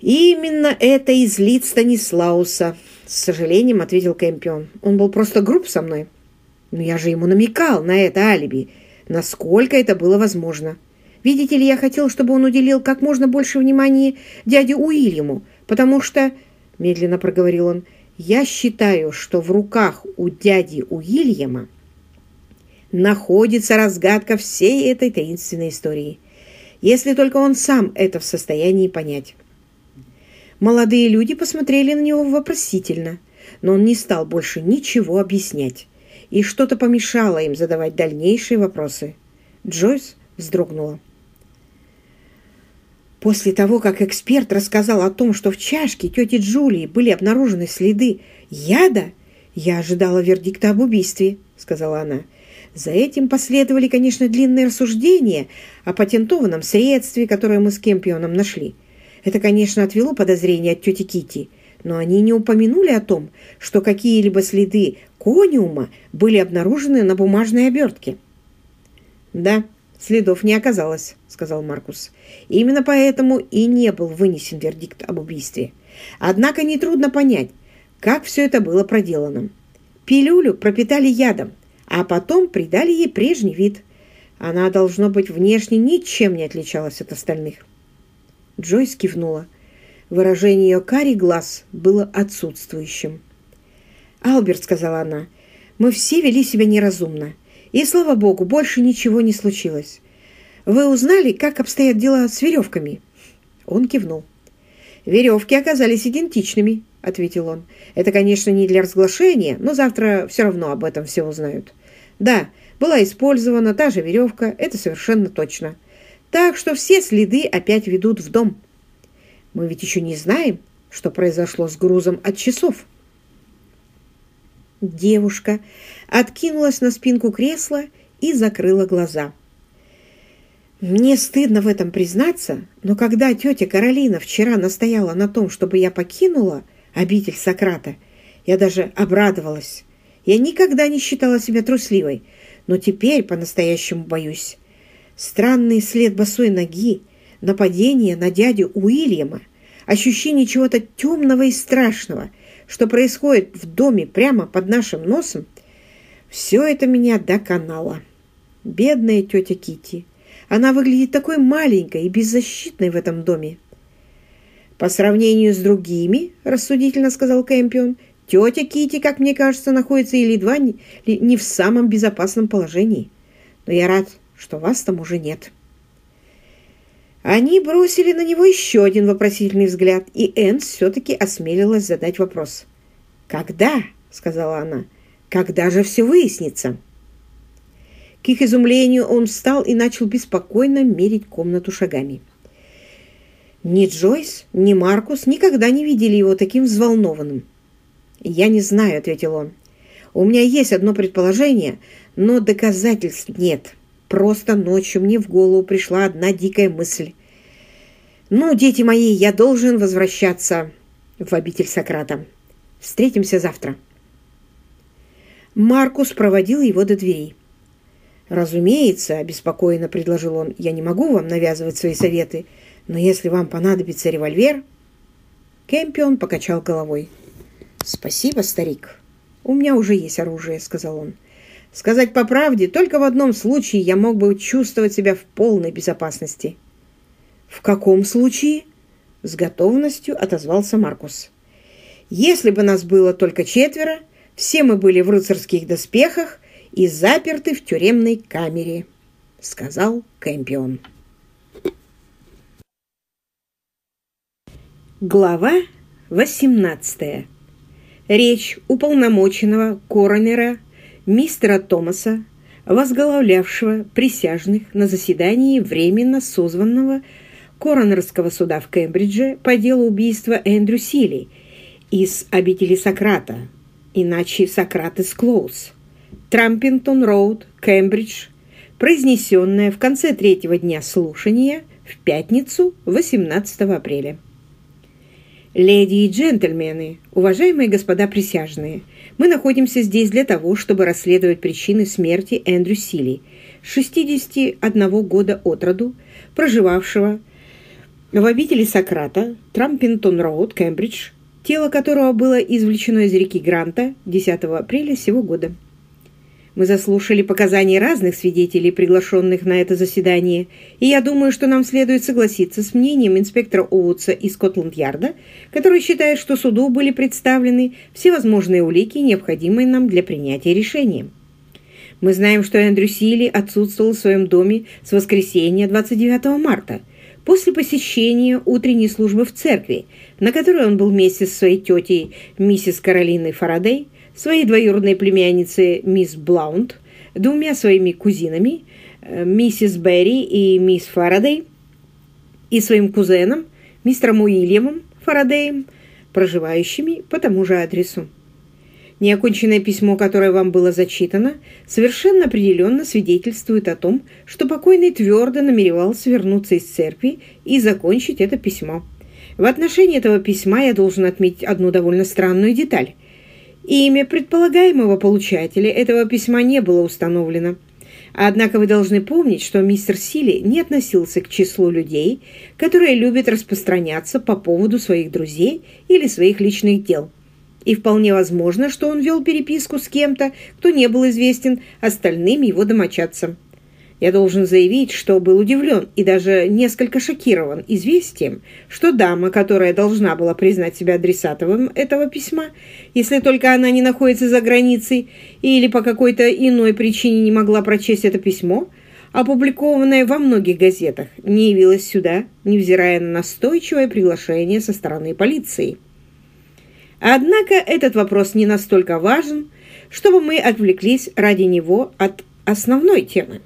«Именно это и злит Станислауса», — с сожалением ответил Кэмпион. «Он был просто груб со мной». «Но я же ему намекал на это алиби, насколько это было возможно. Видите ли, я хотел, чтобы он уделил как можно больше внимания дяде Уильяму, потому что, — медленно проговорил он, — я считаю, что в руках у дяди Уильяма находится разгадка всей этой таинственной истории, если только он сам это в состоянии понять. Молодые люди посмотрели на него вопросительно, но он не стал больше ничего объяснять, и что-то помешало им задавать дальнейшие вопросы. Джойс вздрогнула. После того, как эксперт рассказал о том, что в чашке тети Джулии были обнаружены следы яда, я ожидала вердикта об убийстве, сказала она. За этим последовали, конечно, длинные рассуждения о патентованном средстве, которое мы с Кемпионом нашли. Это, конечно, отвело подозрения от тети Кити, но они не упомянули о том, что какие-либо следы кониума были обнаружены на бумажной обертке. «Да, следов не оказалось», — сказал Маркус. «Именно поэтому и не был вынесен вердикт об убийстве. Однако нетрудно понять, как все это было проделано. Пилюлю пропитали ядом, а потом придали ей прежний вид. Она, должно быть, внешне ничем не отличалась от остальных. Джойс кивнула. Выражение ее карий глаз было отсутствующим. «Алберт», — сказала она, — «мы все вели себя неразумно, и, слава богу, больше ничего не случилось. Вы узнали, как обстоят дела с веревками?» Он кивнул. «Веревки оказались идентичными», — ответил он. «Это, конечно, не для разглашения, но завтра все равно об этом все узнают. Да, была использована та же веревка, это совершенно точно. Так что все следы опять ведут в дом. Мы ведь еще не знаем, что произошло с грузом от часов». Девушка откинулась на спинку кресла и закрыла глаза. Мне стыдно в этом признаться, но когда тетя Каролина вчера настояла на том, чтобы я покинула обитель Сократа, я даже обрадовалась. Я никогда не считала себя трусливой, но теперь по-настоящему боюсь. Странный след босой ноги, нападение на дядю Уильяма, ощущение чего-то темного и страшного, что происходит в доме прямо под нашим носом, все это меня доконало. Бедная тетя Кити. Она выглядит такой маленькой и беззащитной в этом доме. «По сравнению с другими, — рассудительно сказал Кэмпион, — тетя Кити, как мне кажется, находится или едва не, не в самом безопасном положении. Но я рад, что вас там уже нет». Они бросили на него еще один вопросительный взгляд, и Энн все-таки осмелилась задать вопрос. «Когда?» — сказала она. «Когда же все выяснится?» К их изумлению он встал и начал беспокойно мерить комнату шагами. Ни Джойс, ни Маркус никогда не видели его таким взволнованным. «Я не знаю», — ответил он. «У меня есть одно предположение, но доказательств нет. Просто ночью мне в голову пришла одна дикая мысль. Ну, дети мои, я должен возвращаться в обитель Сократа. Встретимся завтра». Маркус проводил его до дверей. «Разумеется», — обеспокоенно предложил он, — «я не могу вам навязывать свои советы, но если вам понадобится револьвер...» Кэмпион покачал головой. «Спасибо, старик. У меня уже есть оружие», — сказал он. «Сказать по правде, только в одном случае я мог бы чувствовать себя в полной безопасности». «В каком случае?» — с готовностью отозвался Маркус. «Если бы нас было только четверо, все мы были в рыцарских доспехах, и заперты в тюремной камере», — сказал Кэмпион. Глава 18. Речь уполномоченного коронера мистера Томаса, возглавлявшего присяжных на заседании временно созванного коронерского суда в Кембридже по делу убийства Эндрю Силли из обители Сократа, иначе Сократес-Клоус. Трампинтон-Роуд, Кембридж, произнесенная в конце третьего дня слушания в пятницу, 18 апреля. Леди и джентльмены, уважаемые господа присяжные, мы находимся здесь для того, чтобы расследовать причины смерти Эндрю Силли, 61 года от роду, проживавшего в обители Сократа, Трампинтон-Роуд, Кембридж, тело которого было извлечено из реки Гранта 10 апреля сего года. Мы заслушали показания разных свидетелей, приглашенных на это заседание, и я думаю, что нам следует согласиться с мнением инспектора Оутса из Скотланд-Ярда, который считает, что суду были представлены всевозможные улики, необходимые нам для принятия решения. Мы знаем, что Эндрю Силли отсутствовал в своем доме с воскресенья 29 марта, после посещения утренней службы в церкви, на которой он был вместе со своей тетей, миссис Каролиной Фарадей, своей двоюродной племяннице мисс Блаунд, двумя своими кузинами, э, миссис Берри и мисс Фарадей, и своим кузеном, мистером Уильямом Фарадеем, проживающими по тому же адресу. Неоконченное письмо, которое вам было зачитано, совершенно определенно свидетельствует о том, что покойный твердо намеревался вернуться из церкви и закончить это письмо. В отношении этого письма я должен отметить одну довольно странную деталь – Имя предполагаемого получателя этого письма не было установлено. Однако вы должны помнить, что мистер Сили не относился к числу людей, которые любят распространяться по поводу своих друзей или своих личных дел. И вполне возможно, что он вел переписку с кем-то, кто не был известен остальным его домочадцам. Я должен заявить, что был удивлен и даже несколько шокирован известием, что дама, которая должна была признать себя адресатовым этого письма, если только она не находится за границей или по какой-то иной причине не могла прочесть это письмо, опубликованное во многих газетах, не явилась сюда, невзирая на настойчивое приглашение со стороны полиции. Однако этот вопрос не настолько важен, чтобы мы отвлеклись ради него от основной темы.